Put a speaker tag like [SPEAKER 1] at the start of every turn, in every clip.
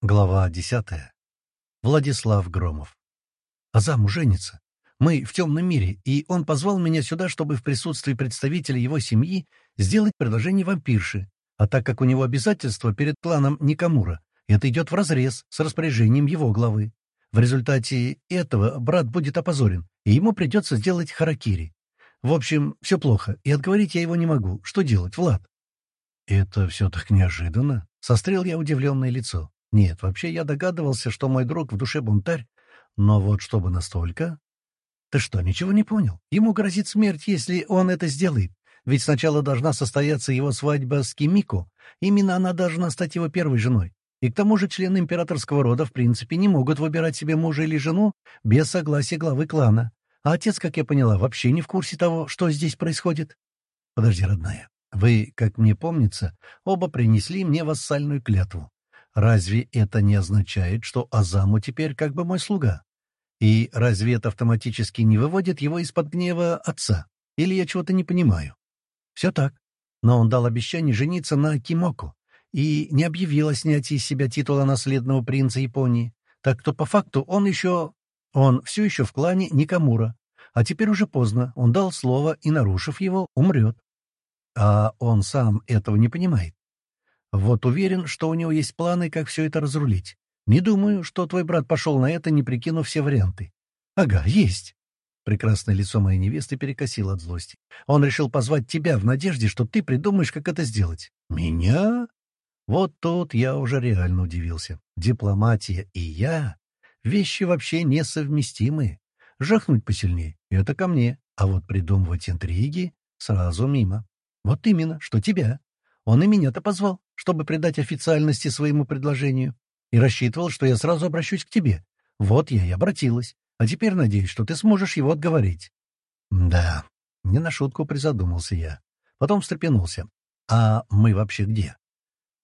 [SPEAKER 1] Глава десятая. Владислав Громов. Азам женится. Мы в темном мире, и он позвал меня сюда, чтобы в присутствии представителя его семьи сделать предложение вампирши. А так как у него обязательства перед кланом Никамура, это идет вразрез с распоряжением его главы. В результате этого брат будет опозорен, и ему придется сделать харакири. В общем, все плохо, и отговорить я его не могу. Что делать, Влад? Это все так неожиданно. Сострел я удивленное лицо. Нет, вообще я догадывался, что мой друг в душе бунтарь, но вот чтобы настолько... Ты что, ничего не понял? Ему грозит смерть, если он это сделает. Ведь сначала должна состояться его свадьба с Кимико. Именно она должна стать его первой женой. И к тому же члены императорского рода в принципе не могут выбирать себе мужа или жену без согласия главы клана. А отец, как я поняла, вообще не в курсе того, что здесь происходит. Подожди, родная. Вы, как мне помнится, оба принесли мне вассальную клятву. Разве это не означает, что Азаму теперь как бы мой слуга? И разве это автоматически не выводит его из-под гнева отца? Или я чего-то не понимаю? Все так. Но он дал обещание жениться на Кимоку и не объявил о снятии из себя титула наследного принца Японии. Так что по факту он еще... Он все еще в клане Никамура. А теперь уже поздно. Он дал слово и, нарушив его, умрет. А он сам этого не понимает. Вот уверен, что у него есть планы, как все это разрулить. Не думаю, что твой брат пошел на это, не прикинув все варианты. Ага, есть. Прекрасное лицо моей невесты перекосило от злости. Он решил позвать тебя в надежде, что ты придумаешь, как это сделать. Меня? Вот тут я уже реально удивился. Дипломатия и я — вещи вообще несовместимые. Жахнуть посильнее — это ко мне, а вот придумывать интриги — сразу мимо. Вот именно, что тебя. Он и меня-то позвал, чтобы придать официальности своему предложению, и рассчитывал, что я сразу обращусь к тебе. Вот я и обратилась. А теперь надеюсь, что ты сможешь его отговорить. Да, не на шутку призадумался я. Потом встрепенулся. А мы вообще где?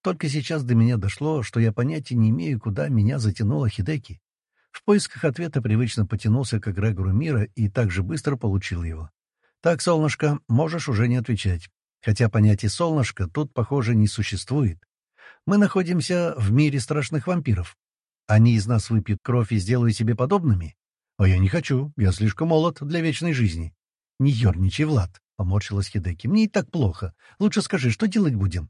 [SPEAKER 1] Только сейчас до меня дошло, что я понятия не имею, куда меня затянуло Хидеки. В поисках ответа привычно потянулся к эгрегору мира и так же быстро получил его. «Так, солнышко, можешь уже не отвечать хотя понятие «солнышко» тут, похоже, не существует. Мы находимся в мире страшных вампиров. Они из нас выпьют кровь и сделают себе подобными? А я не хочу, я слишком молод для вечной жизни. Не ерничай, Влад, — поморщилась Хидеки. Мне и так плохо. Лучше скажи, что делать будем?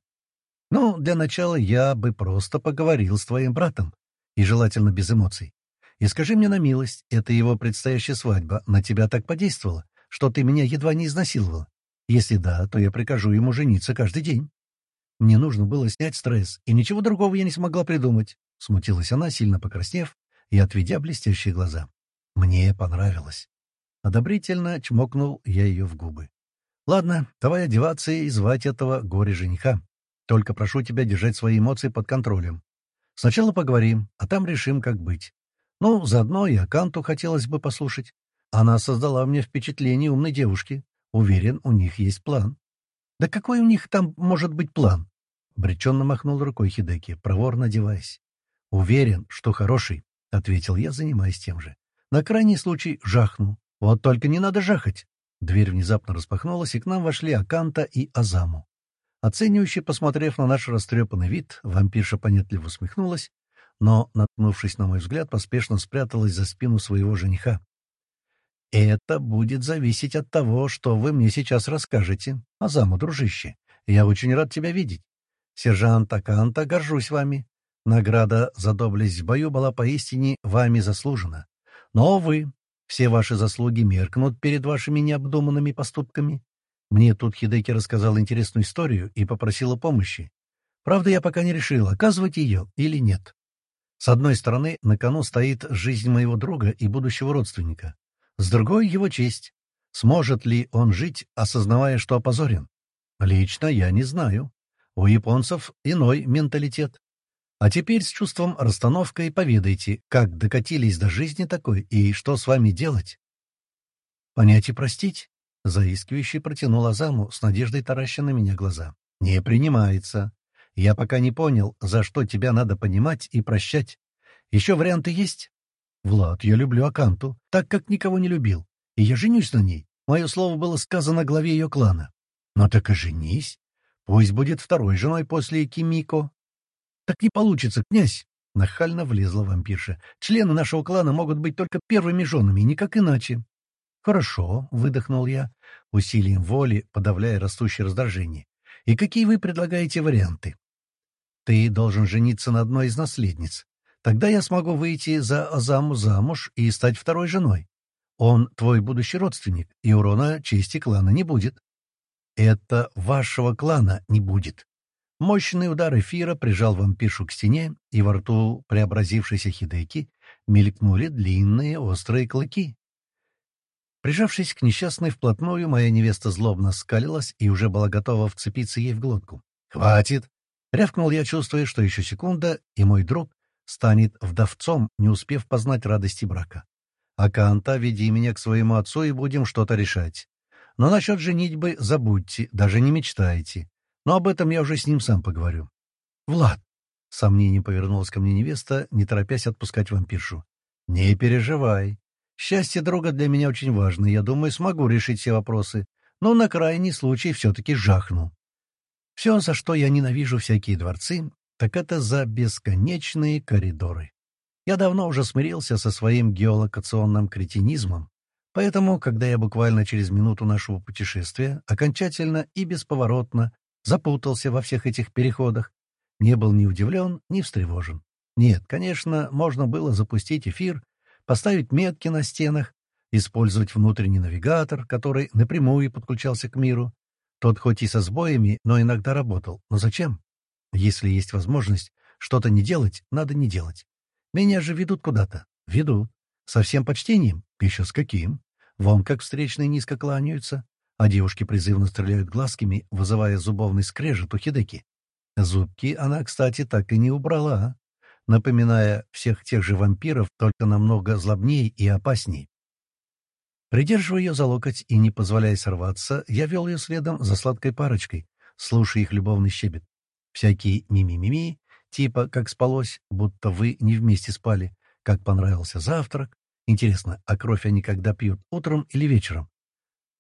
[SPEAKER 1] Ну, для начала я бы просто поговорил с твоим братом. И желательно без эмоций. И скажи мне на милость, это его предстоящая свадьба на тебя так подействовала, что ты меня едва не изнасиловал? Если да, то я прикажу ему жениться каждый день. Мне нужно было снять стресс, и ничего другого я не смогла придумать. Смутилась она, сильно покраснев и отведя блестящие глаза. Мне понравилось. Одобрительно чмокнул я ее в губы. «Ладно, давай одеваться и звать этого горе-жениха. Только прошу тебя держать свои эмоции под контролем. Сначала поговорим, а там решим, как быть. Ну, заодно и Аканту хотелось бы послушать. Она создала мне впечатление умной девушки, Уверен, у них есть план. Да какой у них там может быть план? Бреченно махнул рукой Хидеки, проворно одеваясь. Уверен, что хороший, — ответил я, занимаясь тем же. На крайний случай жахну. Вот только не надо жахать. Дверь внезапно распахнулась, и к нам вошли Аканта и Азаму. Оценивающе посмотрев на наш растрепанный вид, вампирша понятливо усмехнулась, но, наткнувшись на мой взгляд, поспешно спряталась за спину своего жениха. Это будет зависеть от того, что вы мне сейчас расскажете. Азаму, дружище, я очень рад тебя видеть. Сержант Аканта, горжусь вами. Награда за доблесть в бою была поистине вами заслужена. Но, вы, все ваши заслуги меркнут перед вашими необдуманными поступками. Мне тут Хидеки рассказал интересную историю и попросила помощи. Правда, я пока не решил, оказывать ее или нет. С одной стороны, на кону стоит жизнь моего друга и будущего родственника. С другой — его честь. Сможет ли он жить, осознавая, что опозорен? Лично я не знаю. У японцев иной менталитет. А теперь с чувством расстановкой поведайте, как докатились до жизни такой и что с вами делать. Понять и простить? Заискивающий протянул Азаму с надеждой тараща на меня глаза. Не принимается. Я пока не понял, за что тебя надо понимать и прощать. Еще варианты есть? «Влад, я люблю Аканту, так как никого не любил, и я женюсь на ней. Мое слово было сказано главе ее клана. Но так и женись. Пусть будет второй женой после Кимико». «Так не получится, князь!» Нахально влезла вампирша. «Члены нашего клана могут быть только первыми женами, никак иначе». «Хорошо», — выдохнул я, усилием воли, подавляя растущее раздражение. «И какие вы предлагаете варианты?» «Ты должен жениться на одной из наследниц. Тогда я смогу выйти за Азаму замуж и стать второй женой. Он твой будущий родственник, и урона чести клана не будет». «Это вашего клана не будет». Мощный удар эфира прижал вампиршу к стене, и во рту преобразившейся Хидеки мелькнули длинные острые клыки. Прижавшись к несчастной вплотную, моя невеста злобно скалилась и уже была готова вцепиться ей в глотку. «Хватит!» — рявкнул я, чувствуя, что еще секунда, и мой друг станет вдовцом, не успев познать радости брака. «Аканта, веди меня к своему отцу, и будем что-то решать. Но насчет женитьбы забудьте, даже не мечтайте. Но об этом я уже с ним сам поговорю». «Влад!» — сомнением повернулась ко мне невеста, не торопясь отпускать вампиршу. «Не переживай. Счастье друга для меня очень важно, я думаю, смогу решить все вопросы, но на крайний случай все-таки жахну. Все, за что я ненавижу всякие дворцы, так это за бесконечные коридоры. Я давно уже смирился со своим геолокационным кретинизмом, поэтому, когда я буквально через минуту нашего путешествия окончательно и бесповоротно запутался во всех этих переходах, не был ни удивлен, ни встревожен. Нет, конечно, можно было запустить эфир поставить метки на стенах, использовать внутренний навигатор, который напрямую подключался к миру. Тот хоть и со сбоями, но иногда работал. Но зачем? Если есть возможность что-то не делать, надо не делать. Меня же ведут куда-то. Ведут. Со всем почтением? Еще с каким? Вон как встречные низко кланяются, а девушки призывно стреляют глазками, вызывая зубовный скрежет у Хидеки. Зубки она, кстати, так и не убрала напоминая всех тех же вампиров, только намного злобнее и опасней. Придерживая ее за локоть и не позволяя сорваться, я вел ее следом за сладкой парочкой, слушая их любовный щебет. Всякие ми-ми-ми-ми, типа «как спалось», будто вы не вместе спали, как понравился завтрак. Интересно, а кровь они когда пьют, утром или вечером?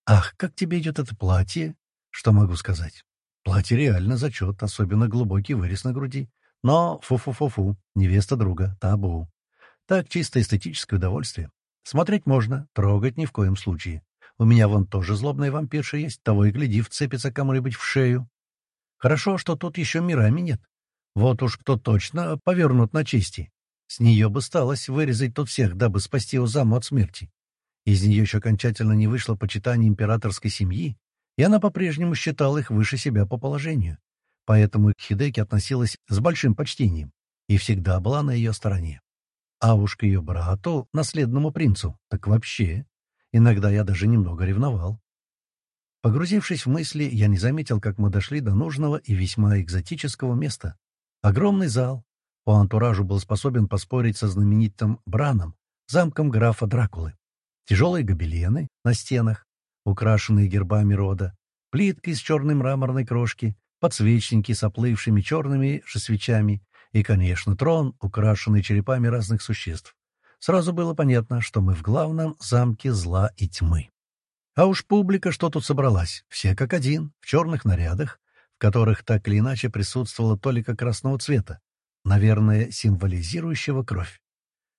[SPEAKER 1] Ах, как тебе идет это платье? Что могу сказать? Платье реально зачет, особенно глубокий вырез на груди. Но фу-фу-фу-фу, невеста друга, табу. Так чисто эстетическое удовольствие. Смотреть можно, трогать ни в коем случае. У меня вон тоже злобная вампирша есть, того и гляди, вцепится кому-нибудь в шею. Хорошо, что тут еще мирами нет. Вот уж кто точно повернут на чести. С нее бы сталось вырезать тут всех, дабы спасти Озаму от смерти. Из нее еще окончательно не вышло почитание императорской семьи, и она по-прежнему считала их выше себя по положению поэтому к Хидеке относилась с большим почтением и всегда была на ее стороне. А уж к ее брату, наследному принцу, так вообще. Иногда я даже немного ревновал. Погрузившись в мысли, я не заметил, как мы дошли до нужного и весьма экзотического места. Огромный зал. По антуражу был способен поспорить со знаменитым Браном, замком графа Дракулы. Тяжелые гобелены на стенах, украшенные гербами рода, плитки из черной мраморной крошки, подсвечники с оплывшими черными же свечами и, конечно, трон, украшенный черепами разных существ. Сразу было понятно, что мы в главном замке зла и тьмы. А уж публика что тут собралась, все как один, в черных нарядах, в которых так или иначе присутствовала толика красного цвета, наверное, символизирующего кровь.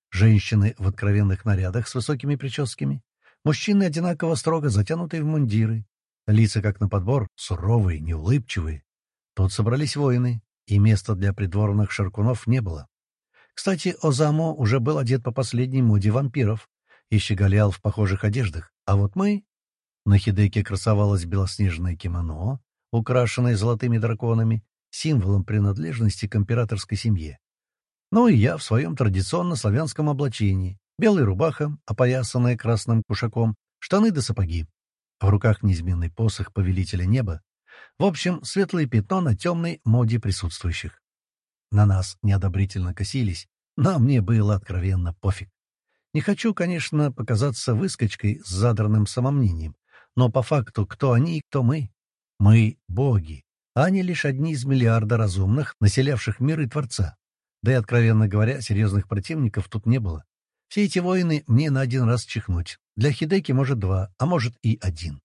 [SPEAKER 1] Женщины в откровенных нарядах с высокими прическами, мужчины одинаково строго затянутые в мундиры, лица как на подбор, суровые, неулыбчивые, Тут собрались воины, и места для придворных шаркунов не было. Кстати, Озамо уже был одет по последней моде вампиров и щеголял в похожих одеждах, а вот мы... На Хидеке красовалось белоснежное кимоно, украшенное золотыми драконами, символом принадлежности к императорской семье. Ну и я в своем традиционно славянском облачении. Белая рубаха, опоясанная красным кушаком, штаны да сапоги. В руках неизменный посох повелителя неба, в общем, светлое пятно на темной моде присутствующих. На нас неодобрительно косились, но мне было откровенно пофиг. Не хочу, конечно, показаться выскочкой с задранным самомнением, но по факту кто они и кто мы? Мы — боги, а они лишь одни из миллиарда разумных, населявших мир и Творца. Да и, откровенно говоря, серьезных противников тут не было. Все эти войны мне на один раз чихнуть. Для Хидеки, может, два, а может и один.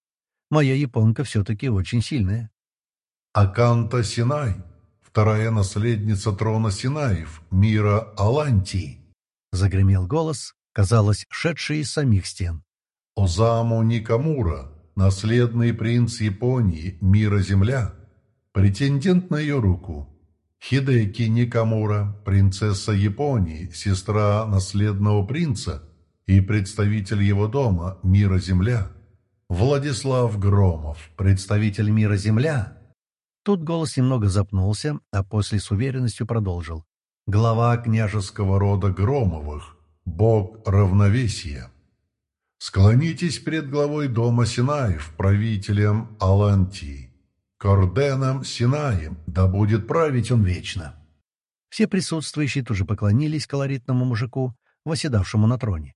[SPEAKER 1] Моя японка все-таки очень сильная.
[SPEAKER 2] Аканта Синай, вторая наследница трона Синаев, мира Алантии.
[SPEAKER 1] Загремел голос, казалось, шедший из самих стен.
[SPEAKER 2] Озаму Никамура, наследный принц Японии, мира Земля, претендент на ее руку. Хидеки Никамура, принцесса Японии, сестра наследного принца и представитель его дома, мира Земля. Владислав Громов, представитель мира Земля.
[SPEAKER 1] Тут голос немного запнулся, а после с уверенностью продолжил.
[SPEAKER 2] Глава княжеского рода Громовых, бог равновесия. Склонитесь перед главой дома Синаев, правителем Алантии. Корденом Синаем, да будет править он вечно.
[SPEAKER 1] Все присутствующие тоже поклонились колоритному мужику, восседавшему на троне.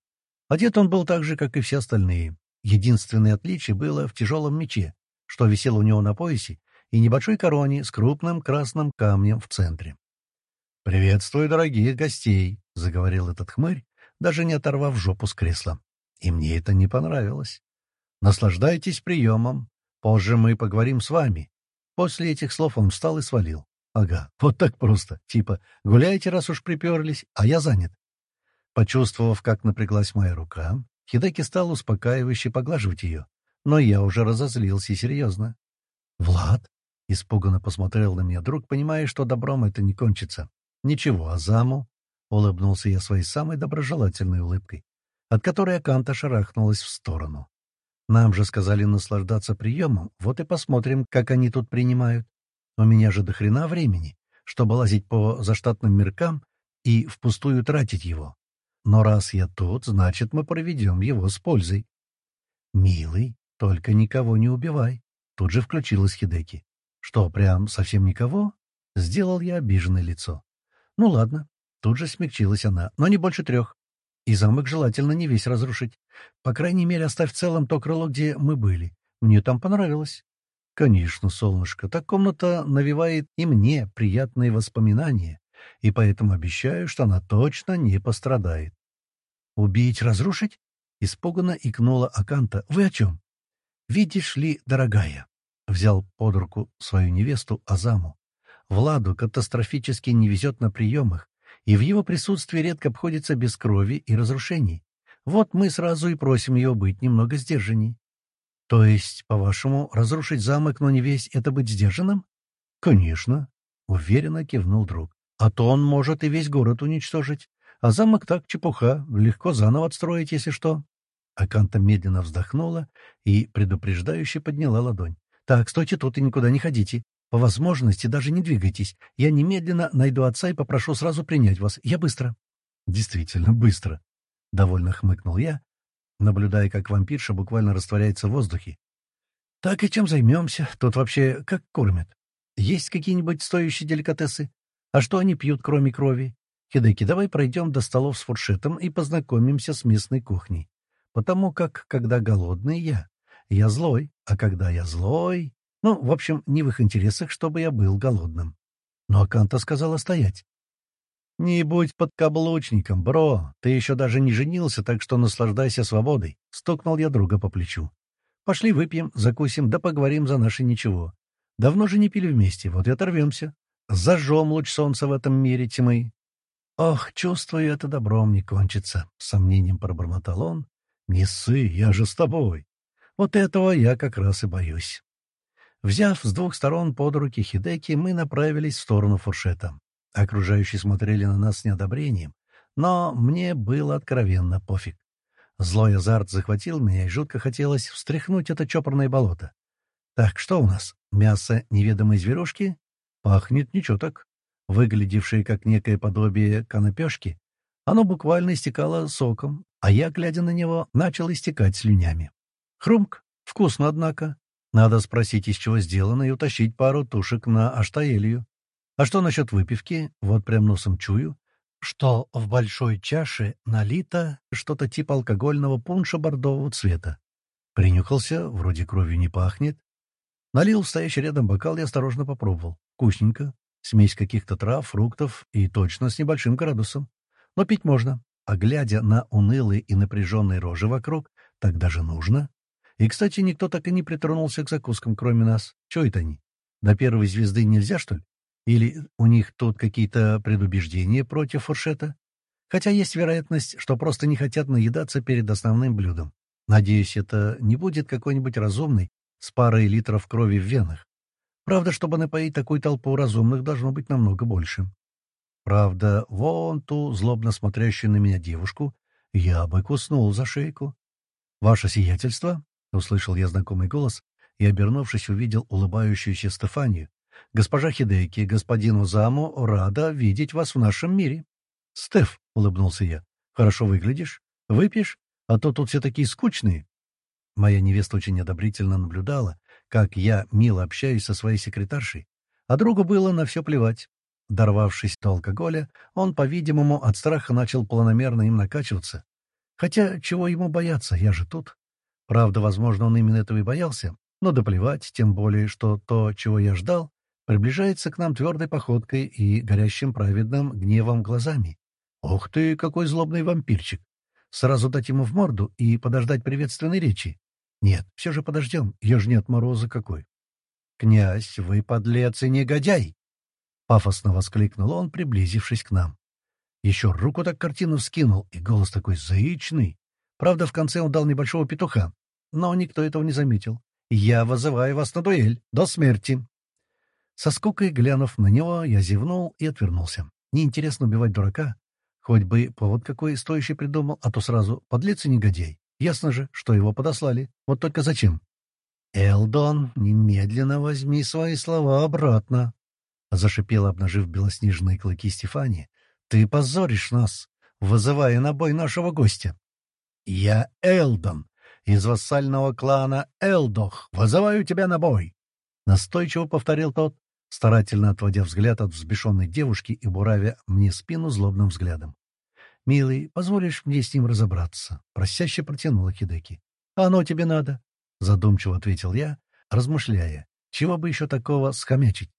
[SPEAKER 1] Одет он был так же, как и все остальные. Единственное отличие было в тяжелом мече, что висело у него на поясе, и небольшой короне с крупным красным камнем в центре. «Приветствую дорогих гостей», — заговорил этот хмырь, даже не оторвав жопу с кресла. И мне это не понравилось. Наслаждайтесь приемом. Позже мы поговорим с вами. После этих слов он встал и свалил. Ага, вот так просто. Типа, гуляйте, раз уж приперлись, а я занят. Почувствовав, как напряглась моя рука, Хидеки стал успокаивающе поглаживать ее. Но я уже разозлился серьезно. «Влад?» — испуганно посмотрел на меня друг, понимая, что добром это не кончится. «Ничего, Азаму?» — улыбнулся я своей самой доброжелательной улыбкой от которой Аканта шарахнулась в сторону. «Нам же сказали наслаждаться приемом, вот и посмотрим, как они тут принимают. У меня же до хрена времени, чтобы лазить по заштатным меркам и впустую тратить его. Но раз я тут, значит, мы проведем его с пользой». «Милый, только никого не убивай», — тут же включилась Хидеки. «Что, прям совсем никого?» — сделал я обиженное лицо. «Ну ладно». Тут же смягчилась она, но не больше трех. И замок желательно не весь разрушить. По крайней мере, оставь в целом то крыло, где мы были. Мне там понравилось. Конечно, солнышко, та комната навевает и мне приятные воспоминания, и поэтому обещаю, что она точно не пострадает. «Убить, разрушить?» — испуганно икнула Аканта. «Вы о чем?» «Видишь ли, дорогая», — взял под руку свою невесту Азаму. «Владу катастрофически не везет на приемах, и в его присутствии редко обходится без крови и разрушений. Вот мы сразу и просим его быть немного сдержанней. То есть, по-вашему, разрушить замок, но не весь, это быть сдержанным? Конечно, — уверенно кивнул друг. А то он может и весь город уничтожить. А замок так чепуха, легко заново отстроить, если что. Аканта медленно вздохнула и предупреждающе подняла ладонь. «Так, стойте тут и никуда не ходите. По возможности даже не двигайтесь. Я немедленно найду отца и попрошу сразу принять вас. Я быстро». «Действительно, быстро», — довольно хмыкнул я, наблюдая, как вампирша буквально растворяется в воздухе. «Так и чем займемся? Тут вообще как кормят? Есть какие-нибудь стоящие деликатесы? А что они пьют, кроме крови? Хидеки, давай пройдем до столов с фуршетом и познакомимся с местной кухней. Потому как, когда голодный я, я злой, а когда я злой... Ну, в общем, не в их интересах, чтобы я был голодным. Но Аканта сказала стоять. «Не будь подкаблучником, бро. Ты еще даже не женился, так что наслаждайся свободой», — стукнул я друга по плечу. «Пошли выпьем, закусим, да поговорим за наше ничего. Давно же не пили вместе, вот и оторвемся. Зажжем луч солнца в этом мире тьмы». «Ох, чувствую, это добром не кончится», — с сомнением пробормотал он. «Не ссы, я же с тобой. Вот этого я как раз и боюсь». Взяв с двух сторон под руки Хидеки, мы направились в сторону фуршета. Окружающие смотрели на нас с неодобрением, но мне было откровенно пофиг. Злой азарт захватил меня, и жутко хотелось встряхнуть это чопорное болото. Так, что у нас? Мясо неведомой зверушки? Пахнет ничего так. Выглядевшее как некое подобие канапешки, оно буквально истекало соком, а я, глядя на него, начал истекать слюнями. Хрумк. Вкусно, однако. Надо спросить, из чего сделано, и утащить пару тушек на аштаэлью. А что насчет выпивки? Вот прям носом чую, что в большой чаше налито что-то типа алкогольного пунша бордового цвета. Принюхался, вроде кровью не пахнет. Налил в стоящий рядом бокал и осторожно попробовал. Вкусненько. Смесь каких-то трав, фруктов и точно с небольшим градусом. Но пить можно. А глядя на унылые и напряженные рожи вокруг, так даже нужно. И, кстати, никто так и не притронулся к закускам, кроме нас. Чего это они? До первой звезды нельзя, что ли? Или у них тут какие-то предубеждения против фуршета? Хотя есть вероятность, что просто не хотят наедаться перед основным блюдом. Надеюсь, это не будет какой-нибудь разумный с парой литров крови в венах. Правда, чтобы напоить такую толпу разумных, должно быть намного больше. Правда, вон ту злобно смотрящую на меня девушку я бы куснул за шейку. «Ваше сиятельство?» — услышал я знакомый голос и, обернувшись, увидел улыбающуюся Стефанию. «Госпожа Хидеки, господину Заму, рада видеть вас в нашем мире». «Стеф», — улыбнулся я, — «хорошо выглядишь. Выпьешь? А то тут все такие скучные». Моя невеста очень одобрительно наблюдала, как я мило общаюсь со своей секретаршей, а другу было на все плевать. Дорвавшись до алкоголя, он, по-видимому, от страха начал планомерно им накачиваться. Хотя, чего ему бояться, я же тут. Правда, возможно, он именно этого и боялся, но да плевать, тем более, что то, чего я ждал, приближается к нам твердой походкой и горящим праведным гневом глазами. Ох ты, какой злобный вампирчик! Сразу дать ему в морду и подождать приветственной речи? Нет, все же подождем, я же не от мороза какой. «Князь, вы подлец и негодяй!» Пафосно воскликнул он, приблизившись к нам. Еще руку так картину вскинул, и голос такой заичный. Правда, в конце он дал небольшого петуха, но никто этого не заметил. «Я вызываю вас на дуэль. До смерти!» Со скукой глянув на него, я зевнул и отвернулся. Неинтересно убивать дурака. Хоть бы повод какой стоящий придумал, а то сразу подлец и негодяй. Ясно же, что его подослали. Вот только зачем? «Элдон, немедленно возьми свои слова обратно», — зашипела, обнажив белоснежные клыки Стефани. «Ты позоришь нас, вызывая на бой нашего гостя». «Я Элдон, из вассального клана Элдох, вызываю тебя на бой!» Настойчиво повторил тот, старательно отводя взгляд от взбешенной девушки и буравя мне спину злобным взглядом. «Милый, позволишь мне с ним разобраться?» — просяще протянула Хидеки. «Оно тебе надо», — задумчиво ответил я, размышляя, чего бы еще такого скомячить.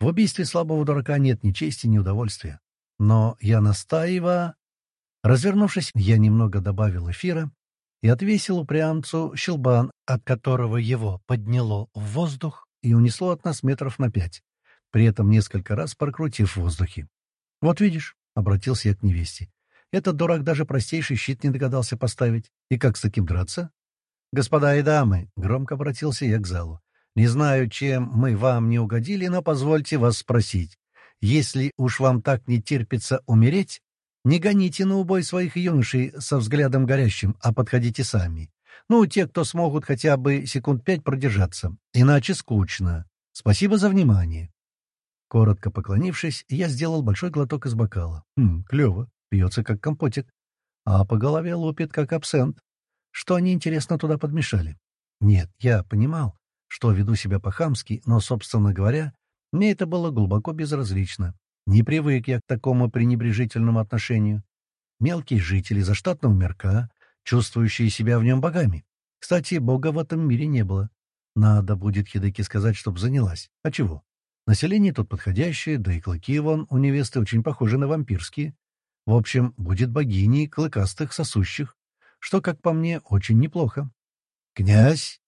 [SPEAKER 1] В убийстве слабого дурака нет ни чести, ни удовольствия. Но я настаиваю... Развернувшись, я немного добавил эфира и отвесил упрямцу щелбан, от которого его подняло в воздух и унесло от нас метров на пять, при этом несколько раз прокрутив в воздухе. «Вот видишь», — обратился я к невесте, этот дурак даже простейший щит не догадался поставить. И как с таким драться? «Господа и дамы», — громко обратился я к залу, — «не знаю, чем мы вам не угодили, но позвольте вас спросить. Если уж вам так не терпится умереть, не гоните на убой своих юношей со взглядом горящим, а подходите сами. Ну, те, кто смогут хотя бы секунд пять продержаться. Иначе скучно. Спасибо за внимание». Коротко поклонившись, я сделал большой глоток из бокала. Хм, клево. Пьется, как компотик. А по голове лупит, как абсент. Что они, интересно, туда подмешали? Нет, я понимал, что веду себя по-хамски, но, собственно говоря, мне это было глубоко безразлично. Не привык я к такому пренебрежительному отношению. Мелкие жители заштатного мирка, чувствующие себя в нем богами. Кстати, бога в этом мире не было. Надо будет Хидеки сказать, чтоб занялась. А чего? Население тут подходящее, да и клыки вон у невесты очень похожи на вампирские. В общем, будет богиней клыкастых сосущих, что, как по мне, очень неплохо. «Князь!»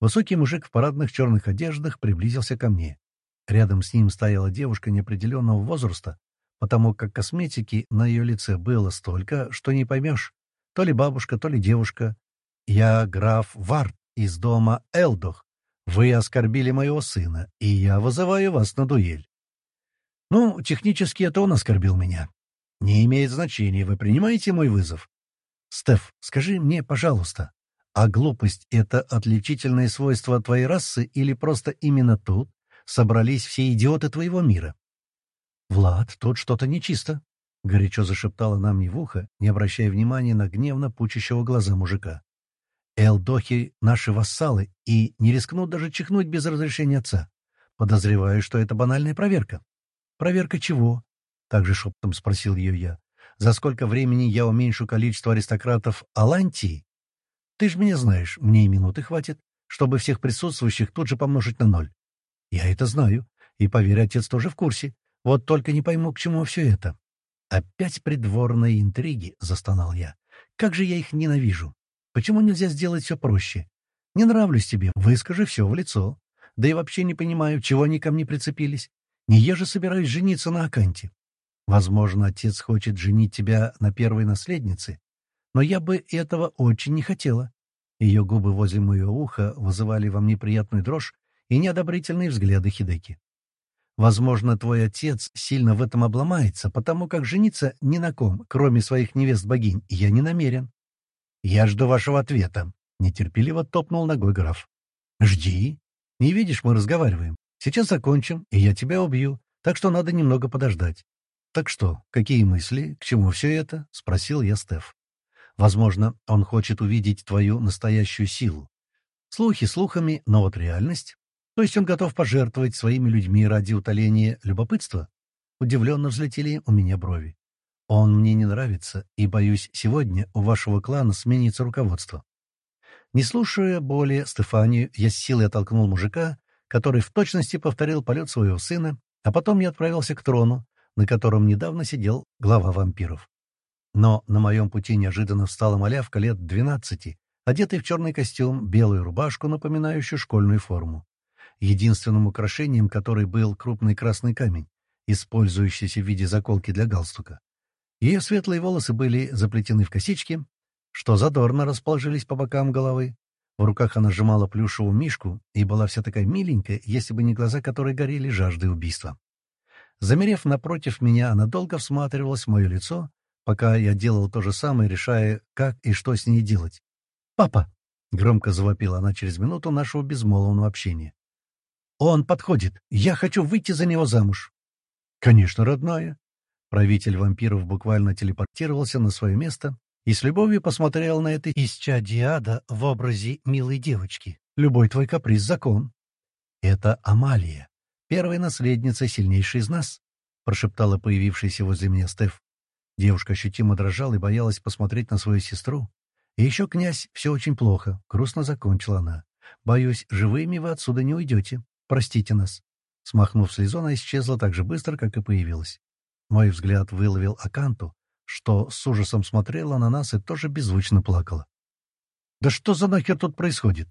[SPEAKER 1] Высокий мужик в парадных черных одеждах приблизился ко мне. Рядом с ним стояла девушка неопределенного возраста, потому как косметики на ее лице было столько, что не поймешь, то ли бабушка, то ли девушка. «Я граф Варт из дома Элдох. Вы оскорбили моего сына, и я вызываю вас на дуэль». Ну, технически это он оскорбил меня. «Не имеет значения. Вы принимаете мой вызов?» «Стеф, скажи мне, пожалуйста, а глупость — это отличительное свойство твоей расы или просто именно тут собрались все идиоты твоего мира?» «Влад, тут что-то нечисто», — горячо зашептала нам не в ухо, не обращая внимания на гневно пучащего глаза мужика. «Элдохи — наши вассалы, и не рискнут даже чихнуть без разрешения отца. Подозреваю, что это банальная проверка». «Проверка чего?» — также шептом спросил ее я. «За сколько времени я уменьшу количество аристократов Алантии? Ты ж меня знаешь, мне и минуты хватит, чтобы всех присутствующих тут же помножить на ноль. Я это знаю, и, поверь, отец тоже в курсе. Вот только не пойму, к чему все это». «Опять придворные интриги», — застонал я. «Как же я их ненавижу! Почему нельзя сделать все проще? Не нравлюсь тебе, выскажи все в лицо. Да и вообще не понимаю, чего они ко мне прицепились. Не я же собираюсь жениться на Аканте. Возможно, отец хочет женить тебя на первой наследнице, но я бы этого очень не хотела. Ее губы возле моего уха вызывали во мне приятную дрожь и неодобрительные взгляды Хидеки. Возможно, твой отец сильно в этом обломается, потому как жениться ни на ком, кроме своих невест-богинь, я не намерен. Я жду вашего ответа, — нетерпеливо топнул ногой граф. Жди. Не видишь, мы разговариваем. Сейчас закончим, и я тебя убью, так что надо немного подождать. Так что, какие мысли, к чему все это? — спросил я Стеф. Возможно, он хочет увидеть твою настоящую силу. Слухи слухами, но вот реальность то есть он готов пожертвовать своими людьми ради утоления любопытства? Удивленно взлетели у меня брови. Он мне не нравится, и, боюсь, сегодня у вашего клана сменится руководство. Не слушая более Стефанию, я с силой оттолкнул мужика, который в точности повторил полет своего сына, а потом я отправился к трону, на котором недавно сидел глава вампиров. Но на моем пути неожиданно встала малявка лет двенадцати, одетый в черный костюм, белую рубашку, напоминающую школьную форму единственным украшением которой был крупный красный камень, использующийся в виде заколки для галстука. Ее светлые волосы были заплетены в косички, что задорно расположились по бокам головы. В руках она сжимала плюшевую мишку и была вся такая миленькая, если бы не глаза, которые горели жаждой убийства. Замерев напротив меня, она долго всматривалась в мое лицо, пока я делал то же самое, решая, как и что с ней делать. «Папа!» — громко завопила она через минуту нашего безмолвного общения. Он подходит. Я хочу выйти за него замуж. Конечно, родная. Правитель вампиров буквально телепортировался на свое место и с любовью посмотрел на это исчадие ада в образе милой девочки. Любой твой каприз — закон. Это Амалия, первая наследница, сильнейшая из нас, — прошептала появившаяся возле меня Стеф. Девушка ощутимо дрожала и боялась посмотреть на свою сестру. И еще, князь, все очень плохо, — грустно закончила она. Боюсь, живыми вы отсюда не уйдете. Простите нас». Смахнув слезу, она исчезла так же быстро, как и появилась. Мой взгляд выловил Аканту, что с ужасом смотрела на нас и тоже беззвучно плакала. «Да что за нахер тут происходит?»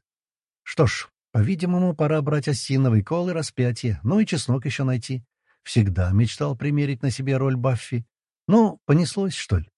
[SPEAKER 1] «Что ж, по-видимому, пора брать осиновый кол и распятие, ну и чеснок еще найти. Всегда мечтал примерить на себе роль Баффи. Ну, понеслось, что ли?»